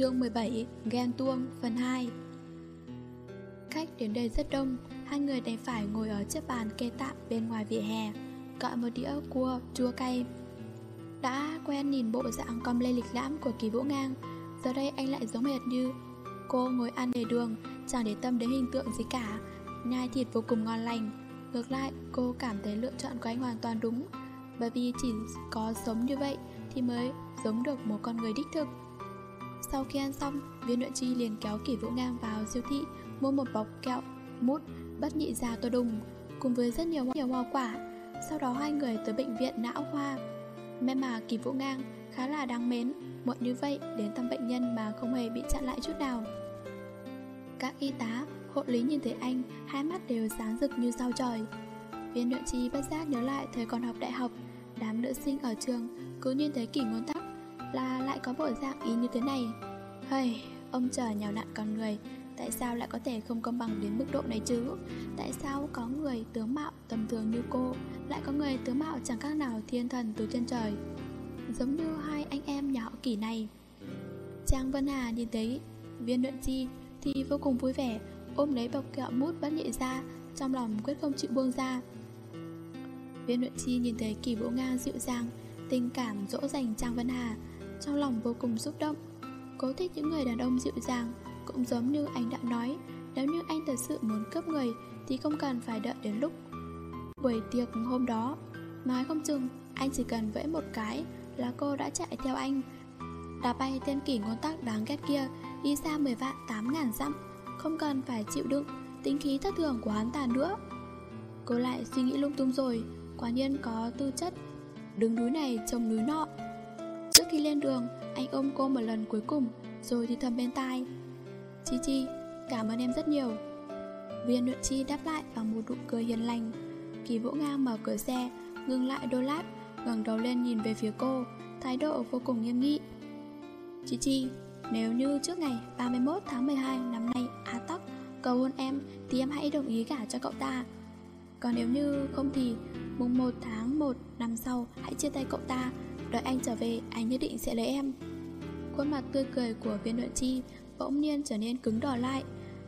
Chương 17 Ghen tuông, phần 2 Khách đến đây rất đông, Hai người đành phải ngồi ở chiếc bàn kê tạm bên ngoài vỉa hè, Gọi một đĩa cua, chua cay. Đã quen nhìn bộ dạng com lê lịch lãm của kỳ vũ ngang, Giờ đây anh lại giống hệt như Cô ngồi ăn để đường, Chẳng để tâm đến hình tượng gì cả. Nhai thịt vô cùng ngon lành, Ngược lại, cô cảm thấy lựa chọn của anh hoàn toàn đúng. Bởi vì chỉ có sống như vậy Thì mới giống được một con người đích thực sau khi ăn xong, viên nội chi liền kéo kỷ vũ ngang vào siêu thị mua một bọc kẹo, mút, bất nhị già to đùng, cùng với rất nhiều nhiều hoa quả. Sau đó hai người tới bệnh viện não hoa. May mà kỷ vũ ngang khá là đáng mến, muộn như vậy đến thăm bệnh nhân mà không hề bị chặn lại chút nào. Các y tá, hộ lý nhìn thấy anh, hai mắt đều sáng rực như sao trời. Viên nội chi bất giác nhớ lại thời còn học đại học, đám nữ sinh ở trường cứ nhìn thấy kỷ ngôn tắc là lại có bộ dạng ý như thế này. Hây, ông trời nhào nặn con người Tại sao lại có thể không công bằng đến mức độ này chứ? Tại sao có người tướng mạo tầm thường như cô Lại có người tướng mạo chẳng khác nào thiên thần từ trên trời? Giống như hai anh em nhỏ kỷ này. Trang Vân Hà nhìn thấy viên luyện chi Thì vô cùng vui vẻ Ôm lấy bọc kẹo mút bất nhị ra Trong lòng quyết không chịu buông ra. Viên luyện chi nhìn thấy kỳ vũ ngang dịu dàng Tình cảm dỗ dành Trang Vân Hà trong lòng vô cùng xúc động. Cố thích những người đàn ông dịu dàng, cũng giống như anh đã nói, nếu như anh thật sự muốn cướp người thì không cần phải đợi đến lúc buổi tiệc hôm đó. Nói không chừng, anh chỉ cần vẫy một cái là cô đã chạy theo anh. đã bay tên kỷ ngôn tác đáng ghét kia đi xa 10 vạn 8 ngàn dặm, không cần phải chịu đựng tính khí thất thường của hắn ta nữa. Cô lại suy nghĩ lung tung rồi, quả nhiên có tư chất, đứng núi này trông núi nọ, khi lên đường, anh ôm cô một lần cuối cùng, rồi thì thầm bên tai. Chi Chi, cảm ơn em rất nhiều. Viên luyện chi đáp lại bằng một nụ cười hiền lành. Kỳ vỗ Ngang mở cửa xe, ngừng lại đôi lát, ngẩng đầu lên nhìn về phía cô, thái độ vô cùng nghiêm nghị. Chi Chi, nếu như trước ngày 31 tháng 12 năm nay Á Tóc cầu hôn em thì em hãy đồng ý gả cho cậu ta. Còn nếu như không thì mùng 1 tháng 1 năm sau hãy chia tay cậu ta Đợi anh trở về, anh nhất định sẽ lấy em. Khuôn mặt tươi cười của viên luận chi Bỗng nhiên trở nên cứng đỏ lại.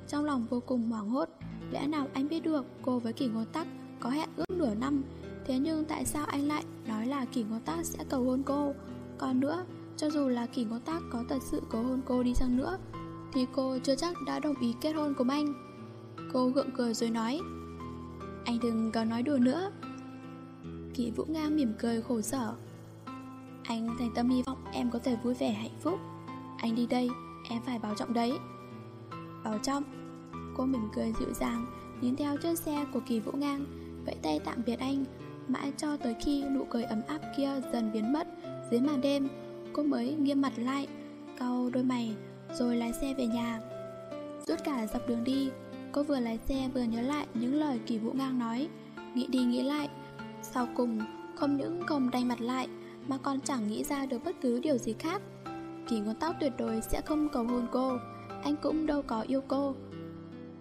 Trong lòng vô cùng hoảng hốt Lẽ nào anh biết được cô với kỷ ngôn tắc Có hẹn ước nửa năm? Thế nhưng tại sao anh lại nói là kỷ ngôn tắc sẽ cầu hôn cô? Còn nữa Cho dù là kỷ ngôn tắc có thật sự cầu hôn cô đi chăng nữa Thì cô chưa chắc đã đồng ý kết hôn cùng anh. Cô gượng cười rồi nói Anh đừng có nói đùa nữa. Kỷ Vũ Ngang mỉm cười khổ sở anh thành tâm hy vọng em có thể vui vẻ hạnh phúc. Anh đi đây, em phải bảo trọng đấy. Bảo trọng? Cô mỉm cười dịu dàng Nhìn theo chiếc xe của kỳ vũ ngang. Vẫy tay tạm biệt anh Mãi cho tới khi nụ cười ấm áp kia dần biến mất. Dưới màn đêm Cô mới nghiêm mặt lại Cau đôi mày Rồi lái xe về nhà. Suốt cả dọc đường đi Cô vừa lái xe vừa nhớ lại những lời kỳ vũ ngang nói. Nghĩ đi nghĩ lại Sau cùng không những không đanh mặt lại mà còn chẳng nghĩ ra được bất cứ điều gì khác. Kỳ ngón tóc tuyệt đối sẽ không cầu hôn cô, anh cũng đâu có yêu cô.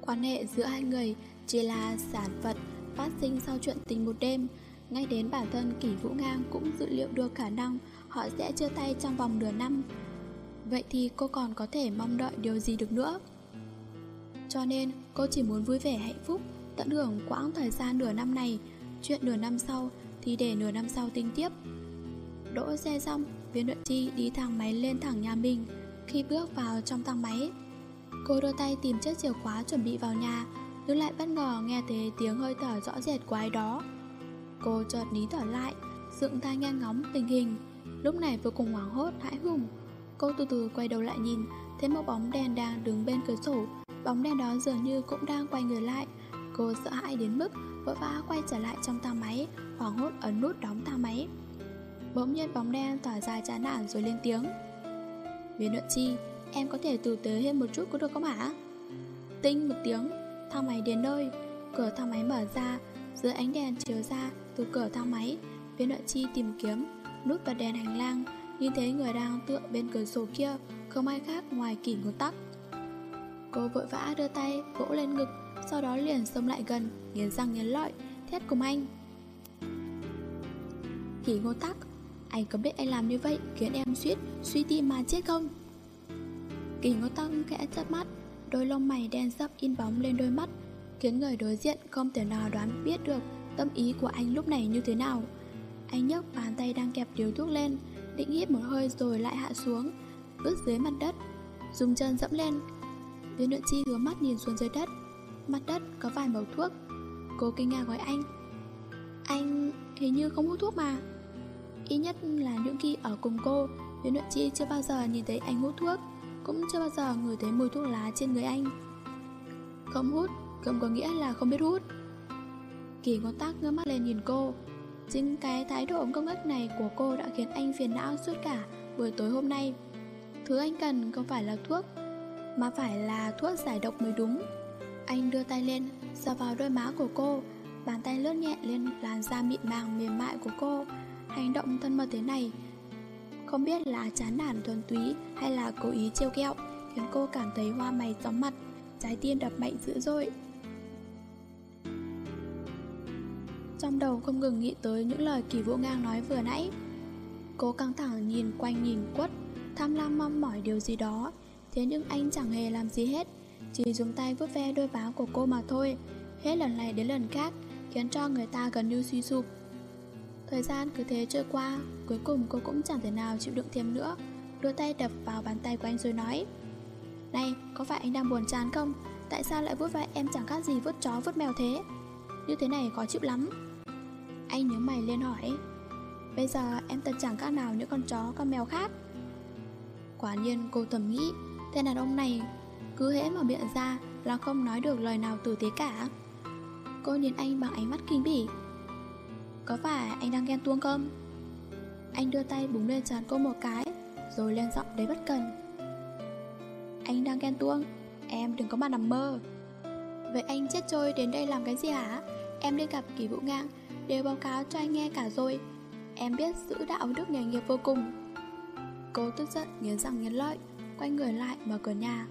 Quan hệ giữa hai người chỉ là sản vật phát sinh sau chuyện tình một đêm, ngay đến bản thân Kỳ Vũ Ngang cũng dự liệu được khả năng họ sẽ chia tay trong vòng nửa năm. Vậy thì cô còn có thể mong đợi điều gì được nữa? Cho nên cô chỉ muốn vui vẻ hạnh phúc, tận hưởng quãng thời gian nửa năm này, chuyện nửa năm sau thì để nửa năm sau tính tiếp. Đỗ xe xong, viên luận chi đi thang máy lên thẳng nhà mình. Khi bước vào trong thang máy Cô đưa tay tìm chiếc chìa khóa chuẩn bị vào nhà Nhưng lại bất ngờ nghe thấy tiếng hơi thở rõ rệt của ai đó. Cô chợt ní thở lại Dựng tai nghe ngóng tình hình. Lúc này vô cùng hoảng hốt, hãi hùng. Cô từ từ quay đầu lại nhìn Thấy một bóng đèn đang đứng bên cửa sổ. Bóng đèn đó dường như cũng đang quay người lại. Cô sợ hãi đến mức vội vã quay trở lại trong thang máy Hoảng hốt ấn nút đóng thang máy. Bỗng nhiên bóng đen tỏa ra chán nản rồi lên tiếng. Viên luận chi, Em có thể tử tới thêm một chút có được không hả Tinh một tiếng, Thang máy đến nơi. Cửa thang máy mở ra. Dưới ánh đèn chiếu ra từ cửa thang máy Viên luận chi tìm kiếm Nút bật đèn hành lang, Nhìn thấy người đang tựa bên cửa sổ kia, Không ai khác ngoài kỷ ngôn tắc. Cô vội vã đưa tay vỗ lên ngực, Sau đó liền xông lại gần, Nghiến răng nghiến lợi, Thét cùng anh. Kỷ ngôn tắc anh có biết anh làm như vậy khiến em suýt, suy tim mà chết không? Kỳ ngô tăng khẽ chớp mắt, Đôi lông mày đen sấp in bóng lên đôi mắt, Khiến người đối diện không thể nào đoán biết được Tâm ý của anh lúc này như thế nào. Anh nhấc bàn tay đang kẹp điếu thuốc lên, Định hít một hơi rồi lại hạ xuống, Bước dưới mặt đất, Dùng chân dẫm lên. Viên luyện chi hướng mắt nhìn xuống dưới đất, Mặt đất có vài mẩu thuốc. Cô kinh ngạc gọi anh Anh hình như không hút thuốc mà? Ít nhất là những khi ở cùng cô Nguyễn Nội chi chưa bao giờ nhìn thấy anh hút thuốc, Cũng chưa bao giờ ngửi thấy mùi thuốc lá trên người anh. Không hút, Không có nghĩa là không biết hút. Kỳ ngón tác ngơ mắt lên nhìn cô, Chính cái thái độ công ích này của cô đã khiến anh phiền não suốt cả buổi tối hôm nay. Thứ anh cần không phải là thuốc, Mà phải là thuốc giải độc mới đúng. Anh đưa tay lên, Sờ vào đôi má của cô, Bàn tay lướt nhẹ lên, làn da mịn màng mềm mại của cô Hành động thân mật thế này. Không biết là chán nản thuần túy Hay là cố ý trêu kẹo Khiến cô cảm thấy hoa mày chóng mặt, Trái tim đập mạnh dữ dội. Trong đầu không ngừng nghĩ tới những lời kỳ vũ ngang nói vừa nãy. Cô căng thẳng nhìn quanh nhìn quất, Tham lam mong mỏi điều gì đó. Thế nhưng anh chẳng hề làm gì hết, Chỉ dùng tay vuốt ve đôi báo của cô mà thôi. Hết lần này đến lần khác, Khiến cho người ta gần như suy sụp. Thời gian cứ thế trôi qua Cuối cùng cô cũng chẳng thể nào chịu đựng thêm nữa Đưa tay đập vào bàn tay của anh rồi nói Này, có phải anh đang buồn chán không? Tại sao lại vuốt vai em chẳng khác gì vuốt chó vuốt mèo thế? Như thế này khó chịu lắm Anh nhớ mày lên hỏi Bây giờ em thật chẳng khác nào những con chó con mèo khác Quả nhiên cô thầm nghĩ Tên đàn ông này cứ hễ mở miệng ra là không nói được lời nào tử tế cả Cô nhìn anh bằng ánh mắt kinh bỉ có phải anh đang ghen tuông không? Anh đưa tay búng lên trán cô một cái Rồi lên giọng đấy bất cần. Anh đang ghen tuông Em đừng có mà nằm mơ. Vậy anh chết trôi đến đây làm cái gì hả? Em đi gặp kỳ vũ ngang Đều báo cáo cho anh nghe cả rồi. Em biết giữ đạo đức nghề nghiệp vô cùng. Cô tức giận nghiến răng nghiến lợi Quay người lại mở cửa nhà.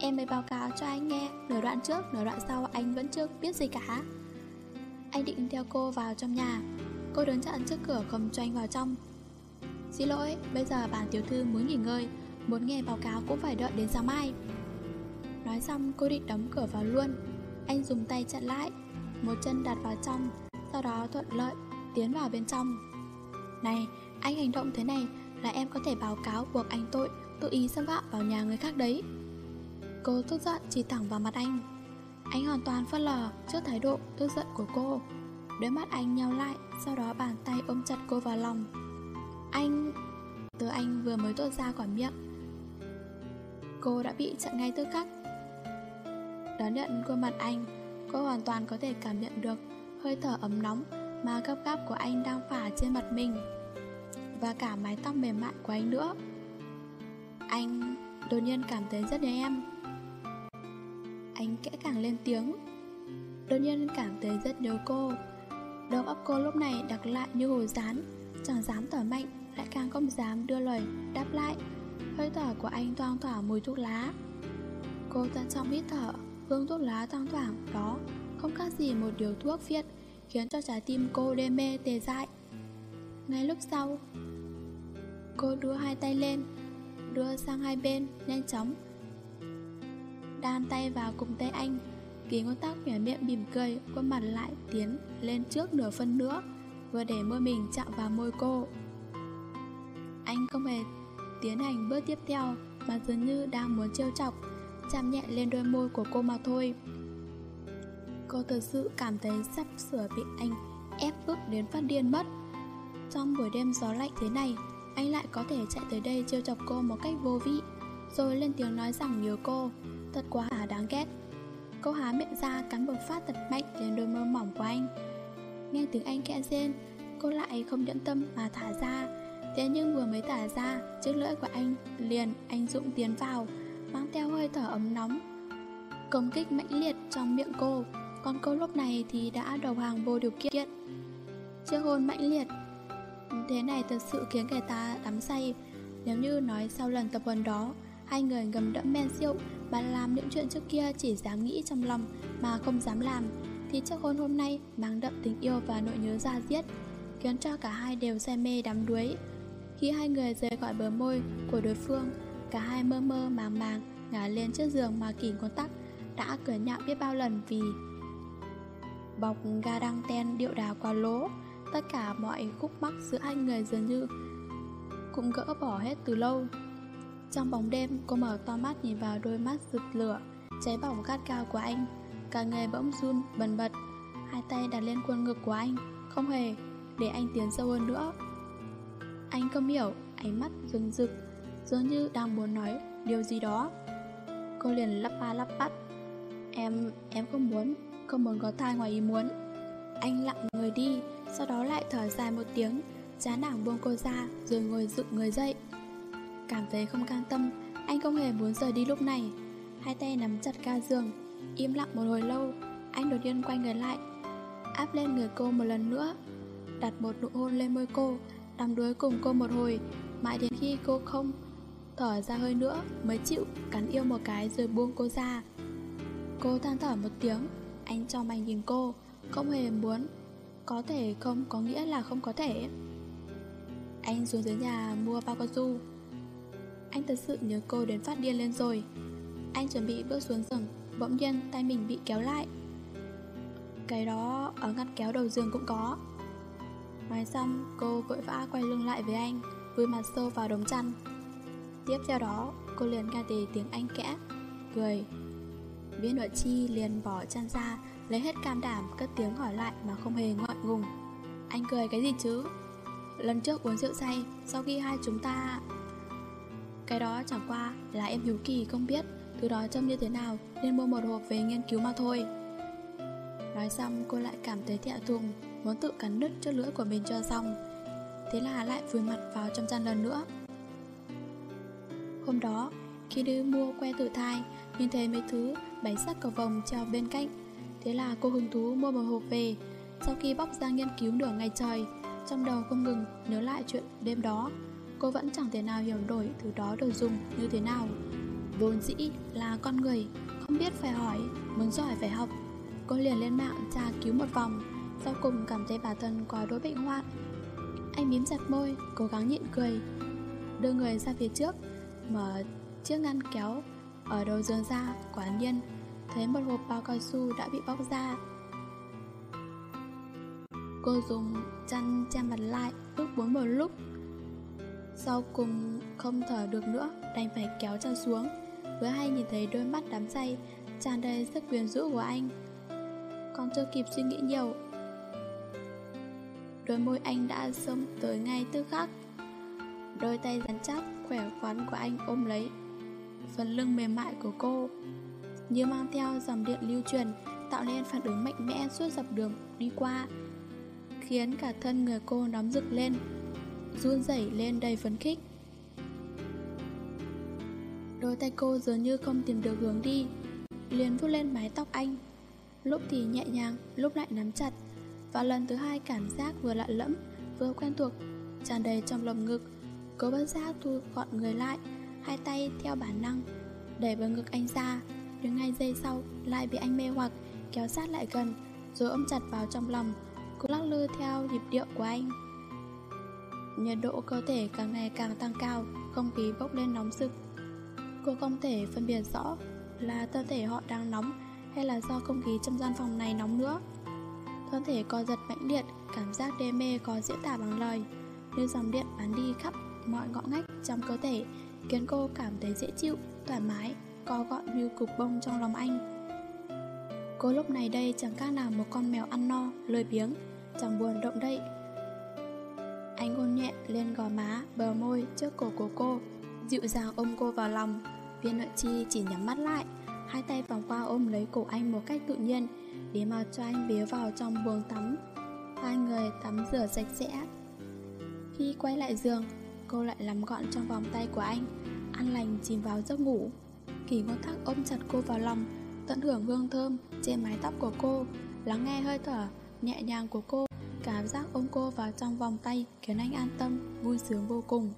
Em mới báo cáo cho anh nghe Nửa đoạn trước, nửa đoạn sau anh vẫn chưa biết gì cả. Anh định theo cô vào trong nhà. Cô đứng chặn trước cửa không cho anh vào trong. Xin lỗi, bây giờ bản tiểu thư muốn nghỉ ngơi. Muốn nghe báo cáo cũng phải đợi đến sáng mai. Nói xong cô định đóng cửa vào luôn. Anh dùng tay chặn lại. Một chân đặt vào trong Sau đó thuận lợi tiến vào bên trong. Này, anh hành động thế này là em có thể báo cáo buộc anh tội tự ý xâm phạm vào nhà người khác đấy. Cô tức giận chỉ thẳng vào mặt anh. Anh hoàn toàn phớt lờ trước thái độ tức giận của cô. Đôi mắt anh nhau lại, Sau đó bàn tay ôm chặt cô vào lòng. Anh... Từ anh vừa mới tốt ra khỏi miệng. Cô đã bị chặn ngay tức khắc. Đón nhận khuôn mặt anh, Cô hoàn toàn có thể cảm nhận được Hơi thở ấm nóng Mà gấp gáp của anh đang phả trên mặt mình Và cả mái tóc mềm mại của anh nữa. Anh đột nhiên cảm thấy rất nhớ em anh kẽ càng lên tiếng. Đột nhiên cảm thấy rất nhớ cô. Đầu óc cô lúc này đặc lại như hồi rán, Chẳng dám tỏ mạnh, Lại càng không dám đưa lời đáp lại. Hơi thở của anh thoang thoảng mùi thuốc lá. Cô tận trọng hít thở, Hương thuốc lá thoang thoảng đó Không khác gì một điều thuốc phiện, Khiến cho trái tim cô đê mê tê dại. Ngay lúc sau, Cô đưa hai tay lên, Đưa sang hai bên, Nhanh chóng Đan tay vào cùng tay anh. Kỳ ngón tóc mỉa miệng mỉm cười, Khuôn mặt lại tiến lên trước nửa phân nữa, Vừa để môi mình chạm vào môi cô. Anh không hề tiến hành bước tiếp theo, Mà dường như đang muốn trêu chọc, Chạm nhẹ lên đôi môi của cô mà thôi. Cô thật sự cảm thấy sắp sửa bị anh ép bức đến phát điên mất. Trong buổi đêm gió lạnh thế này, Anh lại có thể chạy tới đây trêu chọc cô một cách vô vị, Rồi lên tiếng nói rằng nhớ cô. Thật quá à đáng ghét. Cô há miệng ra cắn một phát thật mạnh lên đôi môi mỏng của anh. Nghe tiếng anh kẽ rên, Cô lại không nhẫn tâm mà thả ra. Thế nhưng vừa mới thả ra, Chiếc lưỡi của anh liền anh dụng tiến vào, Mang theo hơi thở ấm nóng, Công kích mãnh liệt trong miệng cô. Còn cô lúc này thì đã đầu hàng vô điều kiện. Chiếc hôn mãnh liệt, Thế này thật sự khiến người ta đắm say. Nếu như nói sau lần tập huấn đó, Hai người ngầm đẫm men rượu bạn làm những chuyện trước kia chỉ dám nghĩ trong lòng Mà không dám làm, Thì chiếc hôn hôm nay mang đậm tình yêu và nỗi nhớ ra diết, Khiến cho cả hai đều say mê đắm đuối. Khi hai người rời khỏi bờ môi của đối phương, Cả hai mơ mơ màng màng ngả lên chiếc giường mà kỳ con tắc đã cười nhạo biết bao lần vì bọc ga đăng ten điệu đà quá lố tất cả mọi khúc mắc giữa hai người dường như cũng gỡ bỏ hết từ lâu trong bóng đêm, cô mở to mắt nhìn vào đôi mắt rực lửa, cháy bỏng gắt cao của anh. Cả người bỗng run, bần bật. Hai tay đặt lên khuôn ngực của anh, không hề để anh tiến sâu hơn nữa. Anh không hiểu, ánh mắt rừng rực dường như đang muốn nói điều gì đó. Cô liền lắp ba lắp bắp. Em em không muốn không muốn có thai ngoài ý muốn. Anh lặng người đi, sau đó lại thở dài một tiếng, chán nản buông cô ra, rồi ngồi dựng người dậy cảm thấy không cam tâm, anh không hề muốn rời đi lúc này. Hai tay nắm chặt ga giường, im lặng một hồi lâu, anh đột nhiên quay người lại, áp lên người cô một lần nữa, đặt một nụ hôn lên môi cô đắm đuối cùng cô một hồi, mãi đến khi cô không thở ra hơi nữa mới chịu cắn yêu một cái rồi buông cô ra. Cô than thở một tiếng, anh cho mày nhìn cô, không hề muốn, có thể không có nghĩa là không có thể. Anh xuống dưới nhà mua bao cao su anh thật sự nhớ cô đến phát điên lên rồi. Anh chuẩn bị bước xuống giường, Bỗng nhiên tay mình bị kéo lại. Cái đó ở ngăn kéo đầu giường cũng có. Nói xong, cô vội vã quay lưng lại với anh Vùi mặt sâu vào đống chăn. Tiếp theo đó, cô liền nghe thấy tiếng anh kẽ, Cười. Viên nội chi liền bỏ chăn ra, Lấy hết cam đảm, cất tiếng hỏi lại mà không hề ngọn ngùng. Anh cười cái gì chứ? Lần trước uống rượu say, Sau khi hai chúng ta cái đó chẳng qua là em hiếu kỳ, không biết Thứ đó trông như thế nào, Nên mua một hộp về nghiên cứu mà thôi. Nói xong, cô lại cảm thấy thẹo thùng, Muốn tự cắn đứt chiếc lưỡi của mình cho xong. Thế là lại vùi mặt vào trong chăn lần nữa. Hôm đó, Khi đi mua que tự thai, Nhìn thấy mấy thứ bánh sắt cầu vòng treo bên cạnh. Thế là cô hứng thú mua một hộp về. Sau khi bóc ra nghiên cứu nửa ngày trời, Trong đầu không ngừng nhớ lại chuyện đêm đó. Cô vẫn chẳng thể nào hiểu nổi thứ đó được dùng như thế nào. Vốn dĩ là con người, Không biết phải hỏi, Muốn giỏi phải học. Cô liền lên mạng tra cứu một vòng, Sau cùng cảm thấy bản thân có đối bệnh hoạn. Anh mím chặt môi, Cố gắng nhịn cười. Đưa người ra phía trước, Mở chiếc ngăn kéo Ở đầu giường ra, Quả nhiên, Thấy một hộp bao cao su đã bị bóc ra. Cô dùng chăn che mặt lại, Ước bốn một lúc sau cùng không thở được nữa, Đành phải kéo chăn xuống. Vừa hay nhìn thấy đôi mắt đắm say, tràn đầy sức quyến rũ của anh. Còn chưa kịp suy nghĩ nhiều, Đôi môi anh đã xông tới ngay tức khắc. Đôi tay rắn chắc khỏe khoắn của anh ôm lấy Phần lưng mềm mại của cô, Như mang theo dòng điện lưu truyền, Tạo nên phản ứng mạnh mẽ suốt dọc đường đi qua, Khiến cả thân người cô nóng rực lên run rẩy lên đầy phấn khích. Đôi tay cô dường như không tìm được hướng đi, liền vuốt lên mái tóc anh. Lúc thì nhẹ nhàng, lúc lại nắm chặt. Và lần thứ hai cảm giác vừa lạ lẫm, vừa quen thuộc, tràn đầy trong lồng ngực. Cô bất giác thu gọn người lại, hai tay theo bản năng, đẩy vào ngực anh ra. Nhưng ngay giây sau, lại bị anh mê hoặc, kéo sát lại gần, rồi ôm chặt vào trong lòng. Cô lắc lư theo nhịp điệu của anh. Nhiệt độ cơ thể càng ngày càng tăng cao Không khí bốc lên nóng rực. Cô không thể phân biệt rõ Là cơ thể họ đang nóng Hay là do không khí trong gian phòng này nóng nữa. Thân thể co giật mãnh liệt Cảm giác đê mê có diễn tả bằng lời. Như dòng điện bắn đi khắp mọi ngõ ngách trong cơ thể Khiến cô cảm thấy dễ chịu, thoải mái Co gọn như cục bông trong lòng anh. Cô lúc này đây chẳng khác nào một con mèo ăn no, lười biếng. Chẳng buồn động đậy anh hôn nhẹ lên gò má, bờ môi trước cổ của cô Dịu dàng ôm cô vào lòng. Viên nội chi chỉ nhắm mắt lại Hai tay vòng qua ôm lấy cổ anh một cách tự nhiên Để mà cho anh bế vào trong buồng tắm. Hai người tắm rửa sạch sẽ. Khi quay lại giường Cô lại nắm gọn trong vòng tay của anh An lành chìm vào giấc ngủ. Kỳ ngôn thắc ôm chặt cô vào lòng Tận hưởng hương thơm trên mái tóc của cô Lắng nghe hơi thở nhẹ nhàng của cô. Cảm giác ôm cô vào trong vòng tay khiến anh an tâm, vui sướng vô cùng.